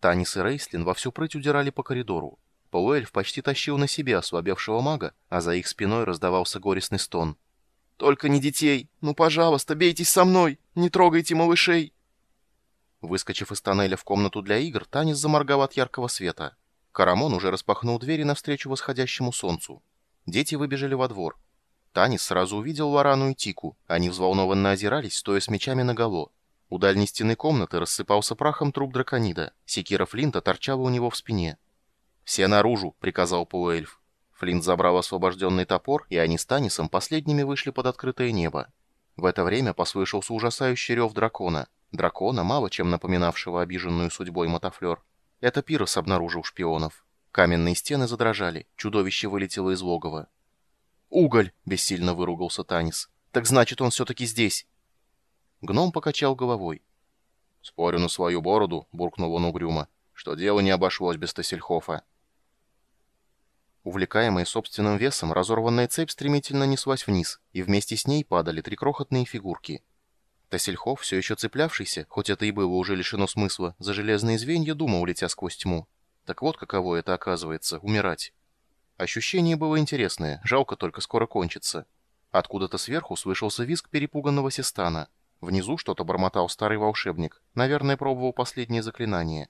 Танис и Рейслин во всю прыть удирали по коридору. Пауэльф почти тащил на себе ослабевшего мага, а за их спиной раздавался горестный стон. «Только не детей! Ну, пожалуйста, бейтесь со мной! Не трогайте малышей!» Выскочив из тоннеля в комнату для игр, Танис заморгал от яркого света. Карамон уже распахнул двери навстречу восходящему солнцу. Дети выбежали во двор. Танис сразу увидел Лорану и Тику. Они взволнованно озирались, стоя с мечами наголо. У дальней стены комнаты рассыпался прахом труп драконида. Секира Флинта торчала у него в спине. «Все наружу!» — приказал полуэльф. Флинт забрал освобожденный топор, и они с Танисом последними вышли под открытое небо. В это время послышался ужасающий рев дракона. Дракона, мало чем напоминавшего обиженную судьбой мотофлер. Это Пирос обнаружил шпионов. Каменные стены задрожали, чудовище вылетело из логова. «Уголь!» — бессильно выругался Танис. «Так значит, он все-таки здесь!» Гном покачал головой. «Спорю на свою бороду», — буркнул он угрюмо, — «что дело не обошлось без Тассельхофа». Увлекаемая собственным весом, разорванная цепь стремительно неслась вниз, и вместе с ней падали три крохотные фигурки. Тассельхоф, все еще цеплявшийся, хоть это и было уже лишено смысла, за железные звенья думал, летя сквозь тьму. Так вот каково это оказывается — умирать. Ощущение было интересное, жалко только скоро кончится. Откуда-то сверху слышался визг перепуганного Систана. Внизу что-то бормотал старый волшебник, наверное, пробовал последнее заклинание.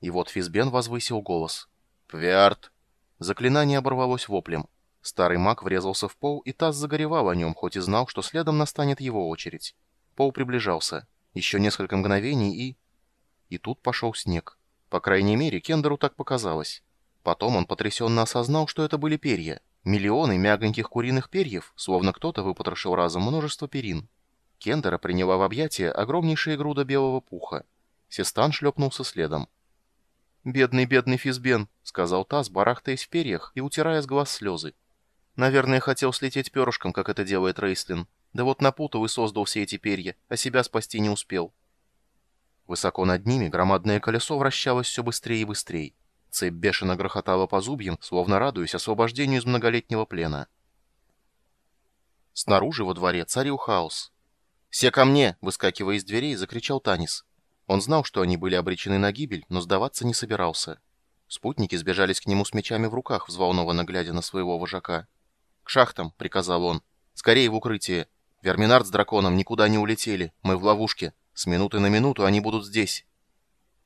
И вот Физбен возвысил голос. «Пвиарт!» Заклинание оборвалось воплем. Старый маг врезался в пол, и таз загоревал о нем, хоть и знал, что следом настанет его очередь. Пол приближался. Еще несколько мгновений и... И тут пошел снег. По крайней мере, Кендеру так показалось. Потом он потрясенно осознал, что это были перья. Миллионы мягоньких куриных перьев, словно кто-то выпотрошил разом множество перин. Кендера приняла в объятия огромнейшая груда белого пуха. Систан шлепнулся следом. «Бедный, бедный Физбен», — сказал Таз, барахтаясь в перьях и утирая с глаз слезы. «Наверное, хотел слететь перышком, как это делает Рейслин. Да вот напутал и создал все эти перья, а себя спасти не успел». Высоко над ними громадное колесо вращалось все быстрее и быстрее. Цепь бешено грохотала по зубьям, словно радуясь освобождению из многолетнего плена. Снаружи во дворе царил хаос. «Все ко мне!» — выскакивая из дверей, закричал Танис. Он знал, что они были обречены на гибель, но сдаваться не собирался. Спутники сбежались к нему с мечами в руках, взволнованно глядя на своего вожака. «К шахтам!» — приказал он. «Скорее в укрытие! Верминард с драконом никуда не улетели, мы в ловушке. С минуты на минуту они будут здесь!»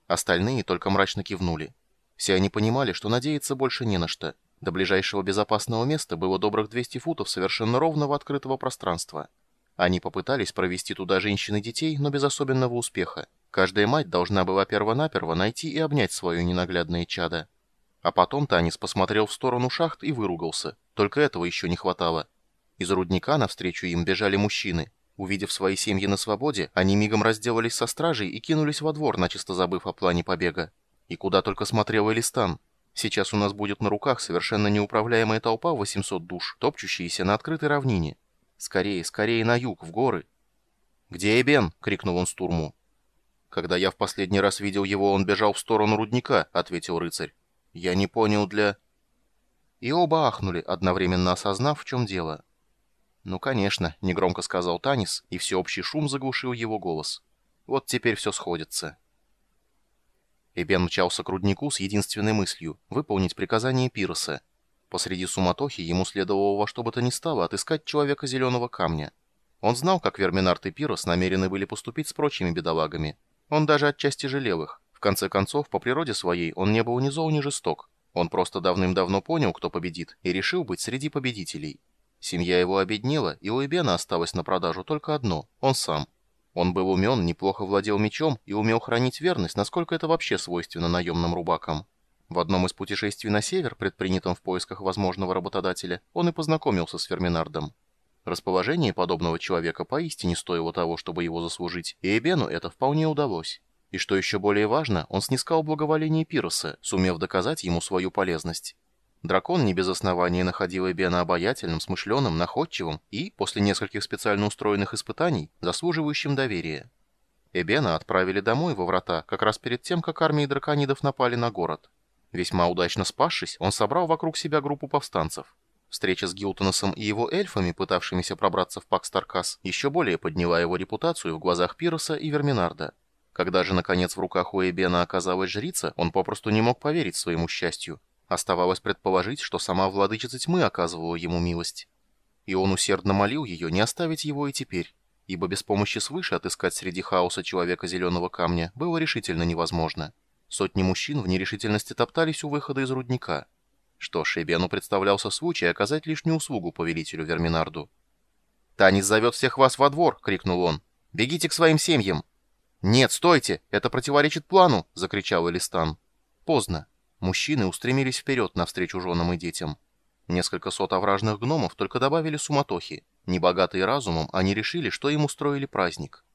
Остальные только мрачно кивнули. Все они понимали, что надеяться больше не на что. До ближайшего безопасного места было добрых 200 футов совершенно ровного открытого пространства. Они попытались провести туда женщин и детей, но без особенного успеха. Каждая мать должна была перво-наперво найти и обнять свое ненаглядное чадо. А потом Танис посмотрел в сторону шахт и выругался. Только этого еще не хватало. Из рудника навстречу им бежали мужчины. Увидев свои семьи на свободе, они мигом разделались со стражей и кинулись во двор, начисто забыв о плане побега. И куда только смотрел Элистан. Сейчас у нас будет на руках совершенно неуправляемая толпа в 800 душ, топчущиеся на открытой равнине. Скорее, скорее на юг, в горы. «Где Эбен?» — крикнул он Стурму. «Когда я в последний раз видел его, он бежал в сторону рудника», — ответил рыцарь. «Я не понял для...» И оба ахнули, одновременно осознав, в чем дело. «Ну, конечно», — негромко сказал Танис, и всеобщий шум заглушил его голос. «Вот теперь все сходится». Эбен мчался к руднику с единственной мыслью — выполнить приказание Пироса. Посреди суматохи ему следовало во что бы то ни стало отыскать человека зеленого камня. Он знал, как Верминард и Пирос намерены были поступить с прочими бедолагами. Он даже отчасти жалел их. В конце концов, по природе своей, он не был ни зол, ни жесток. Он просто давным-давно понял, кто победит, и решил быть среди победителей. Семья его обеднела, и у Эбена осталось на продажу только одно — он сам. Он был умен, неплохо владел мечом и умел хранить верность, насколько это вообще свойственно наемным рубакам. В одном из путешествий на север, предпринятом в поисках возможного работодателя, он и познакомился с Ферминардом. Расположение подобного человека поистине стоило того, чтобы его заслужить, и Эбену это вполне удалось. И что еще более важно, он снискал благоволение Пироса, сумев доказать ему свою полезность. Дракон не без основания находил Эбена обаятельным, смышленым, находчивым и, после нескольких специально устроенных испытаний, заслуживающим доверия. Эбена отправили домой во врата, как раз перед тем, как армии драконидов напали на город. Весьма удачно спасшись, он собрал вокруг себя группу повстанцев. Встреча с Гилтоносом и его эльфами, пытавшимися пробраться в Пакстаркас, еще более подняла его репутацию в глазах Пироса и Верминарда. Когда же, наконец, в руках у Эбена оказалась жрица, он попросту не мог поверить своему счастью. Оставалось предположить, что сама владычица тьмы оказывала ему милость. И он усердно молил ее не оставить его и теперь, ибо без помощи свыше отыскать среди хаоса человека зеленого камня было решительно невозможно. Сотни мужчин в нерешительности топтались у выхода из рудника. Что ж, Эбену представлялся случай оказать лишнюю услугу повелителю Верминарду. «Танис зовет всех вас во двор!» — крикнул он. «Бегите к своим семьям!» «Нет, стойте! Это противоречит плану!» — закричал Элистан. Поздно. Мужчины устремились вперед навстречу женам и детям. Несколько сот овражных гномов только добавили суматохи. Небогатые разумом, они решили, что им устроили праздник.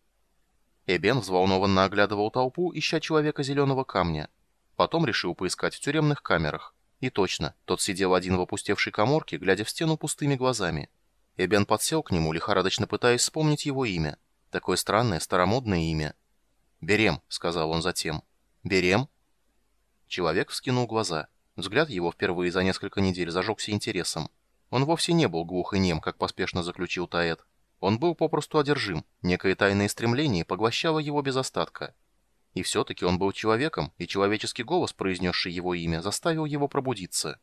Эбен взволнованно оглядывал толпу, ища человека зеленого камня. Потом решил поискать в тюремных камерах. И точно, тот сидел один в опустевшей коморке, глядя в стену пустыми глазами. Эбен подсел к нему, лихорадочно пытаясь вспомнить его имя. Такое странное, старомодное имя. «Берем», — сказал он затем. «Берем?» Человек вскинул глаза. Взгляд его впервые за несколько недель зажегся интересом. Он вовсе не был глух и нем, как поспешно заключил Таэт. Он был попросту одержим, некое тайное стремление поглощало его без остатка. И все-таки он был человеком, и человеческий голос, произнесший его имя, заставил его пробудиться.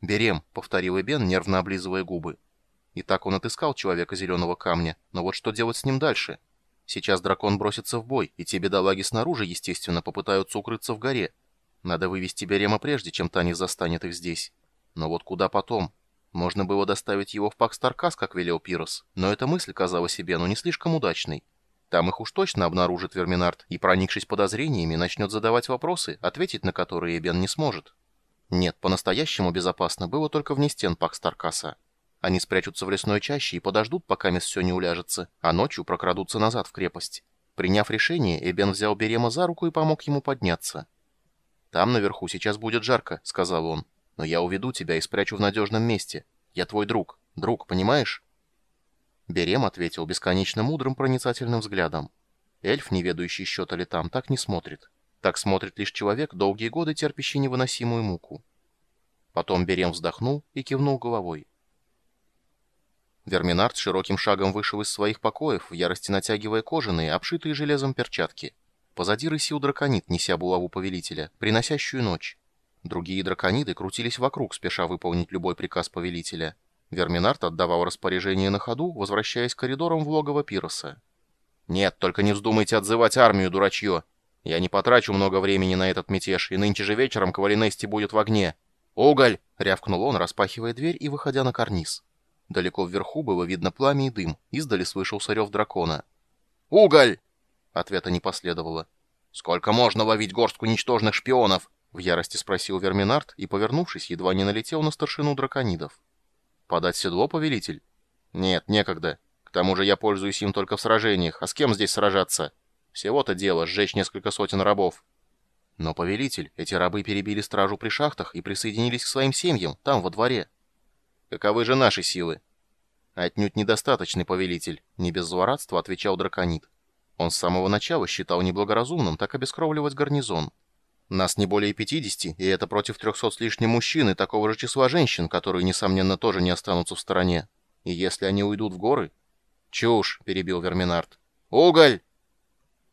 «Берем», — повторил Эбен, нервно облизывая губы. И так он отыскал человека зеленого камня, но вот что делать с ним дальше? Сейчас дракон бросится в бой, и те бедолаги снаружи, естественно, попытаются укрыться в горе. Надо вывести Берема прежде, чем Танис застанет их здесь. Но вот куда потом? Можно было доставить его в Пакстаркас, как велел Пирос, но эта мысль казалась себе, ну не слишком удачной. Там их уж точно обнаружит Верминард, и, проникшись подозрениями, начнет задавать вопросы, ответить на которые Эбен не сможет. Нет, по-настоящему безопасно было только вне стен Пакстаркаса. Они спрячутся в лесной чаще и подождут, пока мисс все не уляжется, а ночью прокрадутся назад в крепость. Приняв решение, Эбен взял Берема за руку и помог ему подняться. «Там наверху сейчас будет жарко», — сказал он. «Но я уведу тебя и спрячу в надежном месте. Я твой друг. Друг, понимаешь?» Берем ответил бесконечно мудрым проницательным взглядом. Эльф, не ведающий счета летам, так не смотрит. Так смотрит лишь человек, долгие годы терпящий невыносимую муку. Потом Берем вздохнул и кивнул головой. Верминард широким шагом вышел из своих покоев, в ярости натягивая кожаные, обшитые железом перчатки. Позади рысил драконит, неся булаву повелителя, приносящую ночь. Другие дракониды крутились вокруг, спеша выполнить любой приказ повелителя. Верминард отдавал распоряжение на ходу, возвращаясь коридором в логово Пироса. «Нет, только не вздумайте отзывать армию, дурачье! Я не потрачу много времени на этот мятеж, и нынче же вечером Кавалинести будет в огне. Уголь!» — рявкнул он, распахивая дверь и выходя на карниз. Далеко вверху было видно пламя и дым, издали слышался рев дракона. «Уголь!» Ответа не последовало. «Сколько можно ловить горстку ничтожных шпионов?» В ярости спросил Верминард и, повернувшись, едва не налетел на старшину драконидов. «Подать седло, повелитель?» «Нет, некогда. К тому же я пользуюсь им только в сражениях. А с кем здесь сражаться? Всего-то дело сжечь несколько сотен рабов». «Но, повелитель, эти рабы перебили стражу при шахтах и присоединились к своим семьям, там, во дворе». Каковы же наши силы? Отнюдь недостаточный повелитель, не без злорадства отвечал драконит. Он с самого начала считал неблагоразумным так обескровливать гарнизон. Нас не более 50, и это против 300 с лишним мужчин и такого же числа женщин, которые, несомненно, тоже не останутся в стороне. И если они уйдут в горы... «Чушь!» — перебил Верминард. «Уголь!»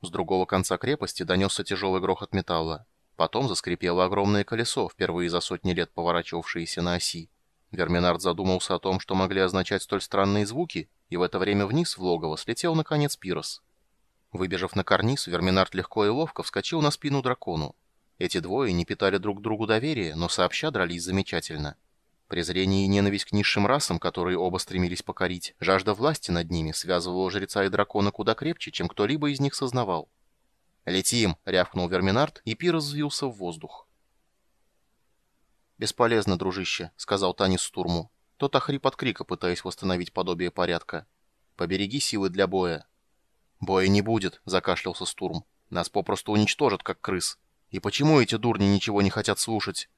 С другого конца крепости донесся тяжелый грохот металла. Потом заскрипело огромное колесо, впервые за сотни лет поворачивавшееся на оси. Верминард задумался о том, что могли означать столь странные звуки, и в это время вниз в логово слетел, наконец, Пирос. Выбежав на карниз, Верминард легко и ловко вскочил на спину дракону. Эти двое не питали друг другу доверия, но сообща дрались замечательно. Презрение и ненависть к низшим расам, которые оба стремились покорить, жажда власти над ними связывала жреца и дракона куда крепче, чем кто-либо из них сознавал. «Летим!» — рявкнул Верминард, и Пирос взвился в воздух. «Бесполезно, дружище», — сказал Танис Стурму. Тот охрип от крика, пытаясь восстановить подобие порядка. «Побереги силы для боя». «Боя не будет», — закашлялся Стурм. «Нас попросту уничтожат, как крыс. И почему эти дурни ничего не хотят слушать?»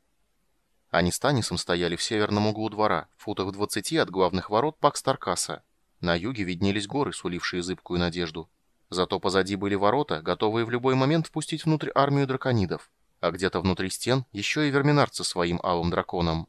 Они с Танисом стояли в северном углу двора, в футах в двадцати от главных ворот Пакстаркаса. На юге виднелись горы, сулившие зыбкую надежду. Зато позади были ворота, готовые в любой момент впустить внутрь армию драконидов а где-то внутри стен еще и верминарцы своим алым драконом.